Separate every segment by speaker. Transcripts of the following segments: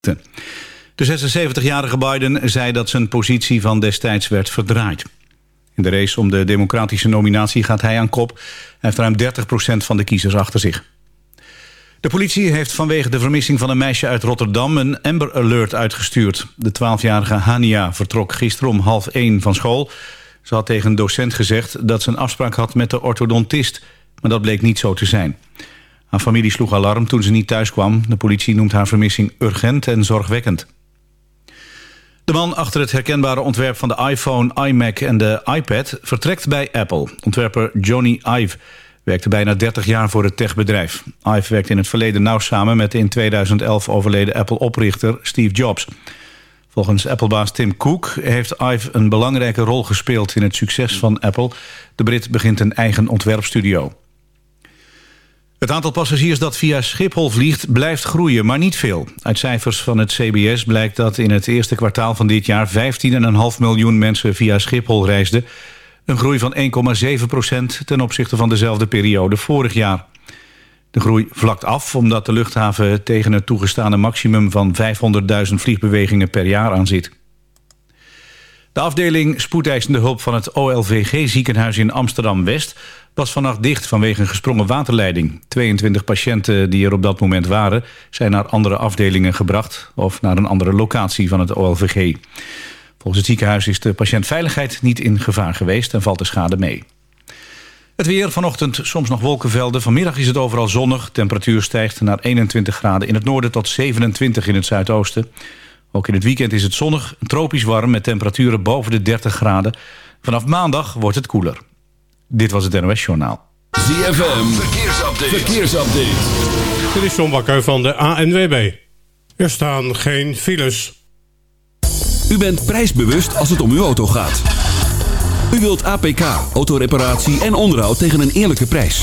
Speaker 1: De 76-jarige Biden zei dat zijn positie van destijds werd verdraaid. In de race om de democratische nominatie gaat hij aan kop. Hij heeft ruim 30% van de kiezers achter zich. De politie heeft vanwege de vermissing van een meisje uit Rotterdam... een Amber Alert uitgestuurd. De 12-jarige Hania vertrok gisteren om half 1 van school. Ze had tegen een docent gezegd dat ze een afspraak had met de orthodontist... maar dat bleek niet zo te zijn. Haar familie sloeg alarm toen ze niet thuis kwam. De politie noemt haar vermissing urgent en zorgwekkend. De man achter het herkenbare ontwerp van de iPhone, iMac en de iPad... vertrekt bij Apple. Ontwerper Johnny Ive werkte bijna 30 jaar voor het techbedrijf. Ive werkte in het verleden nauw samen met de in 2011 overleden Apple-oprichter Steve Jobs. Volgens Applebaas Tim Cook heeft Ive een belangrijke rol gespeeld in het succes van Apple. De Brit begint een eigen ontwerpstudio. Het aantal passagiers dat via Schiphol vliegt blijft groeien, maar niet veel. Uit cijfers van het CBS blijkt dat in het eerste kwartaal van dit jaar... 15,5 miljoen mensen via Schiphol reisden. Een groei van 1,7 procent ten opzichte van dezelfde periode vorig jaar. De groei vlakt af omdat de luchthaven tegen het toegestane maximum van 500.000 vliegbewegingen per jaar aan zit. De afdeling spoedeisende hulp van het OLVG-ziekenhuis in Amsterdam-West... was vannacht dicht vanwege een gesprongen waterleiding. 22 patiënten die er op dat moment waren... zijn naar andere afdelingen gebracht of naar een andere locatie van het OLVG. Volgens het ziekenhuis is de patiëntveiligheid niet in gevaar geweest... en valt de schade mee. Het weer vanochtend soms nog wolkenvelden. Vanmiddag is het overal zonnig. Temperatuur stijgt naar 21 graden in het noorden tot 27 in het zuidoosten. Ook in het weekend is het zonnig, tropisch warm met temperaturen boven de 30 graden. Vanaf maandag wordt het koeler. Dit was het NOS Journaal.
Speaker 2: ZFM, verkeersupdate. verkeersupdate.
Speaker 3: Dit is John Bakker van de ANWB. Er staan geen files.
Speaker 2: U bent prijsbewust als het om uw auto gaat. U wilt APK, autoreparatie en onderhoud tegen een eerlijke prijs.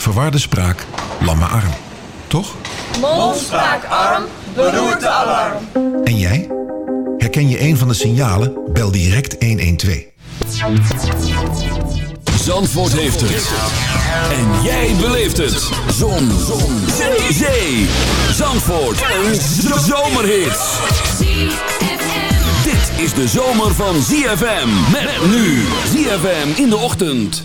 Speaker 4: verwarde spraak, lamme arm. Toch?
Speaker 5: Mond, spraak, arm, beroerte, alarm.
Speaker 4: En jij? Herken je een van de signalen? Bel direct 112.
Speaker 2: Zandvoort heeft het. En jij beleeft het. Zon. Zon. Zee. Zee. Zandvoort. Een zomerhit. Dit is de zomer van ZFM. Met nu. ZFM in de ochtend.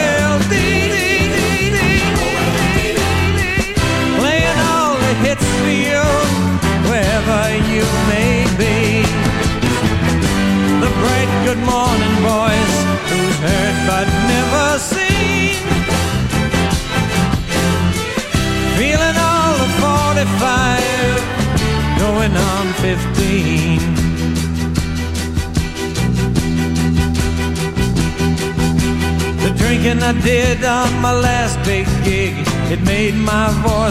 Speaker 6: it's for you, wherever you may be. The bright good morning voice, who's heard but never seen. Feeling all the 45, going on 15. The drinking I did on my last big gig, it made my voice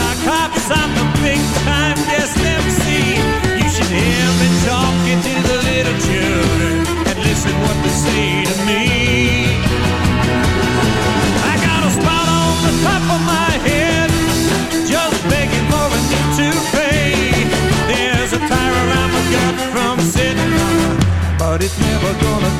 Speaker 6: Sock hops. I'm the big time guest MC. You should hear me talking to the little children and listen what they say to me. I got a spot on the top of my head, just begging for a new toupee. There's a tire around my gut from sitting but it's never gonna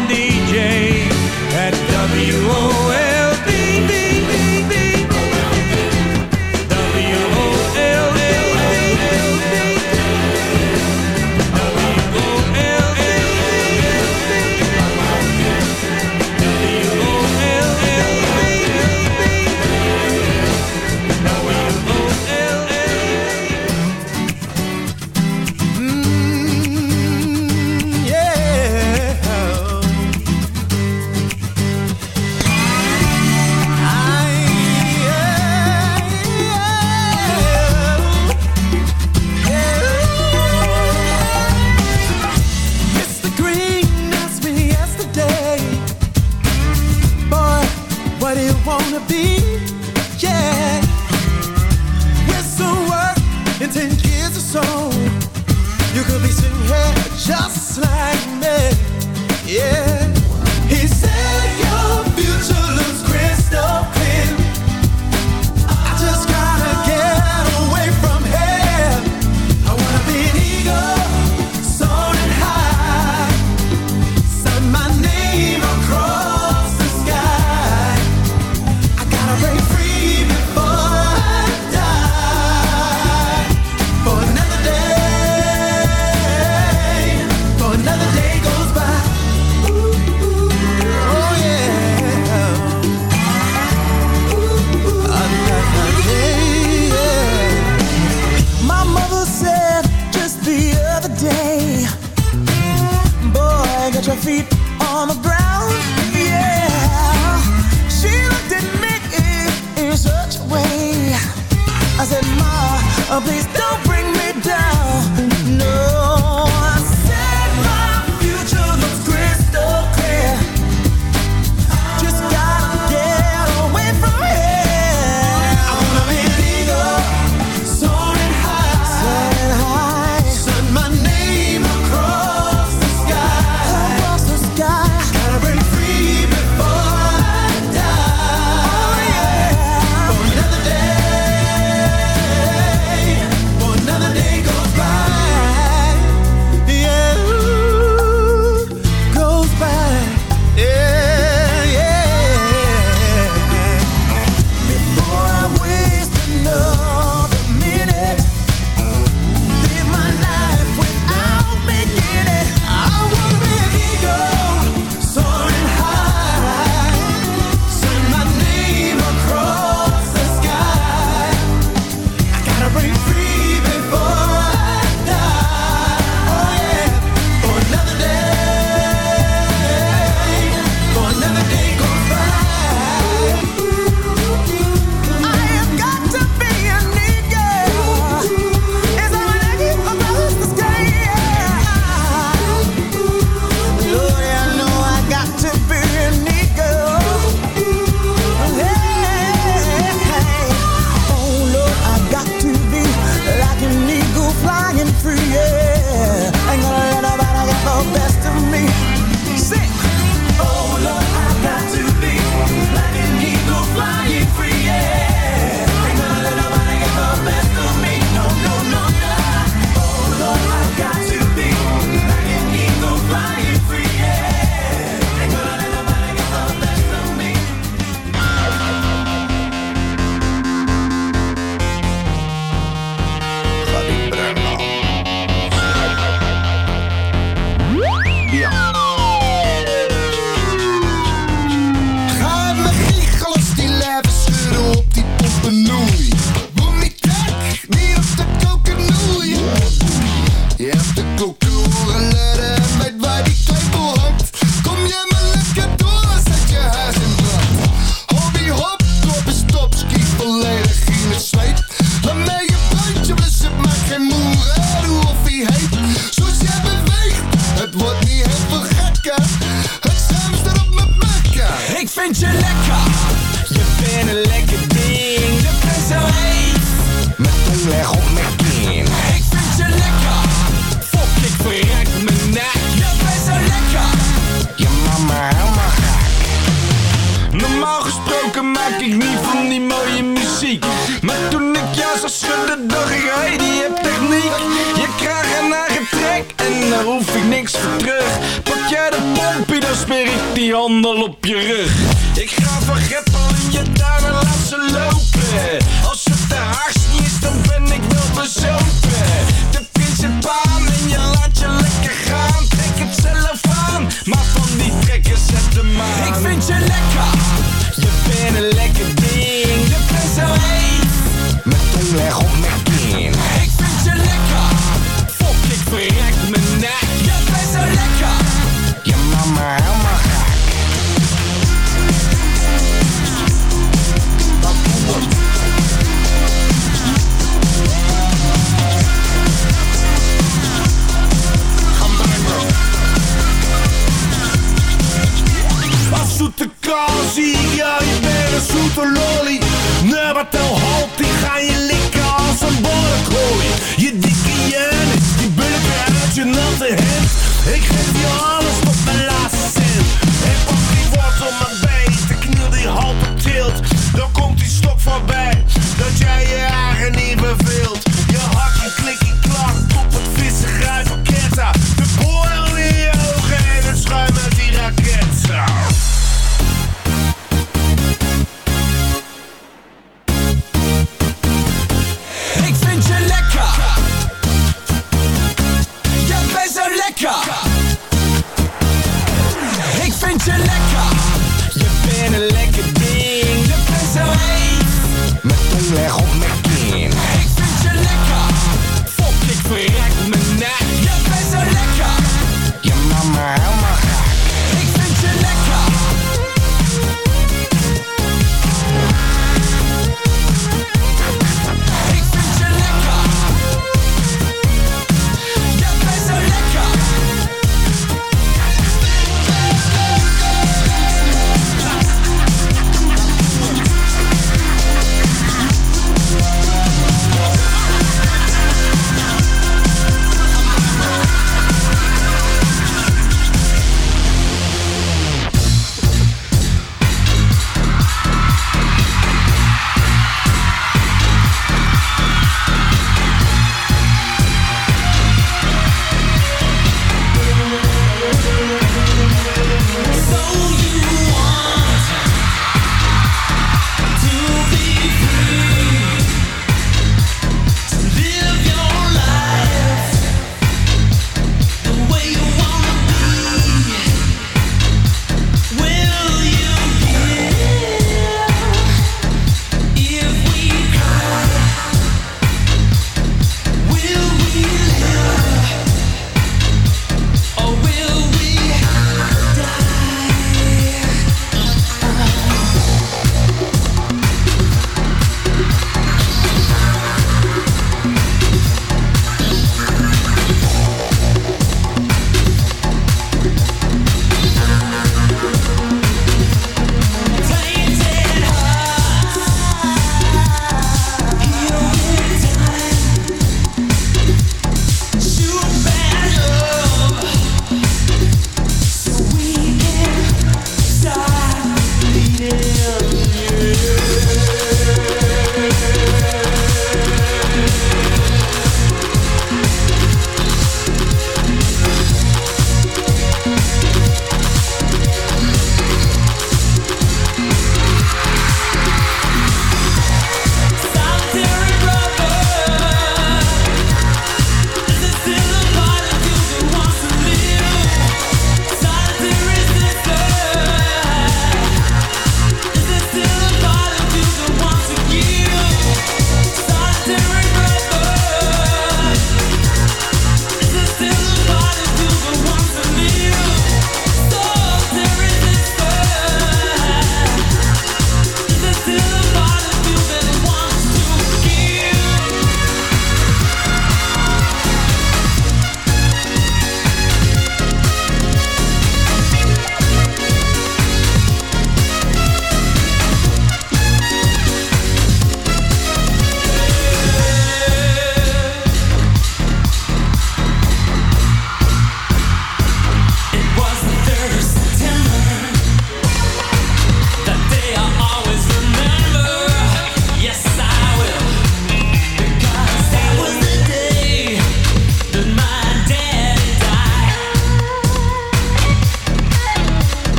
Speaker 7: what it wanna be? Yeah, with some work in ten years or so, you could be sitting here just like me. Yeah,
Speaker 8: je
Speaker 9: bent een lekker ding. Je bent zo heet,
Speaker 8: Mijn tong leg op mijn kin.
Speaker 9: ik vind je lekker. Fok, ik verrek mijn nek. Je bent zo lekker.
Speaker 8: Je mama helemaal gek.
Speaker 9: Normaal gesproken maak ik niet van die mooie muziek. Maar toen ik jou zag schudden, dacht ik, hey, die hebt techniek. Je krijgt een eigen trek en daar hoef ik niks voor die handel op je rug. Ik ga van greppel in je tuin en laat ze lopen. Als het de haars niet is, dan ben ik wel bezopen. De principaan en je laat je lekker gaan. Trek het zelf aan, maar van die trekken zet de maan. Ik vind je lekker, je bent een lekker ding. Je bent zo heet,
Speaker 8: Mijn tong leg op mijn
Speaker 10: zie ik jou, je bent een zoete lolly. Nee, maar tel halt, die ga je likken als een bollenkooi. Je dikke jenis, die bulken uit je natte hemd. Ik geef je alles tot mijn laatste cent. En pak die wortel mijn beet, de kniel die halve tilt. Dan komt die stok voorbij, dat jij je eigen niet verveelt.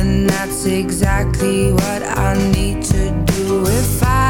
Speaker 11: And that's exactly what I need to do. If I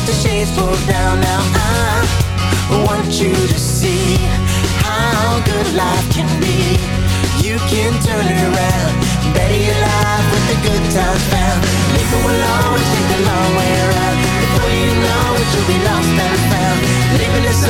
Speaker 12: let the shades pull down. Now I want you to see How good life can be. You can turn it around Better your life with the good times found. People will always take the long way around Before you know it, you'll be lost and found. Living
Speaker 7: is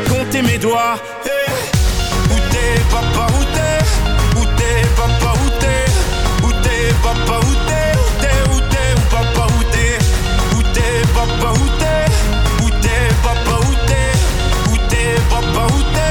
Speaker 13: compté mes doigts. Hey. Où t'es papa, où t'es? Où t'es papa, où t'es? Où t'es papa, où t'es? Où t'es, où t'es, où papa, où t'es? Où t'es papa, où t'es? Où t'es papa, où t'es? Où t'es papa, Où t'es,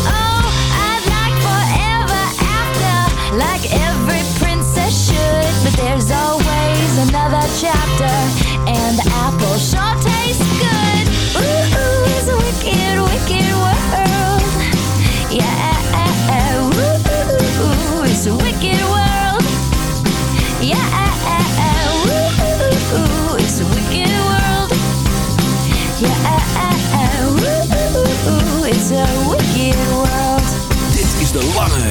Speaker 5: There's always another chapter, and the apple sure tastes good. Ooh, ooh, it's wicked, wicked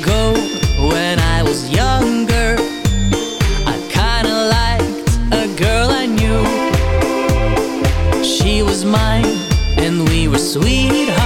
Speaker 14: ago when I was younger. I kinda liked a girl I
Speaker 15: knew. She was
Speaker 6: mine and we were sweethearts.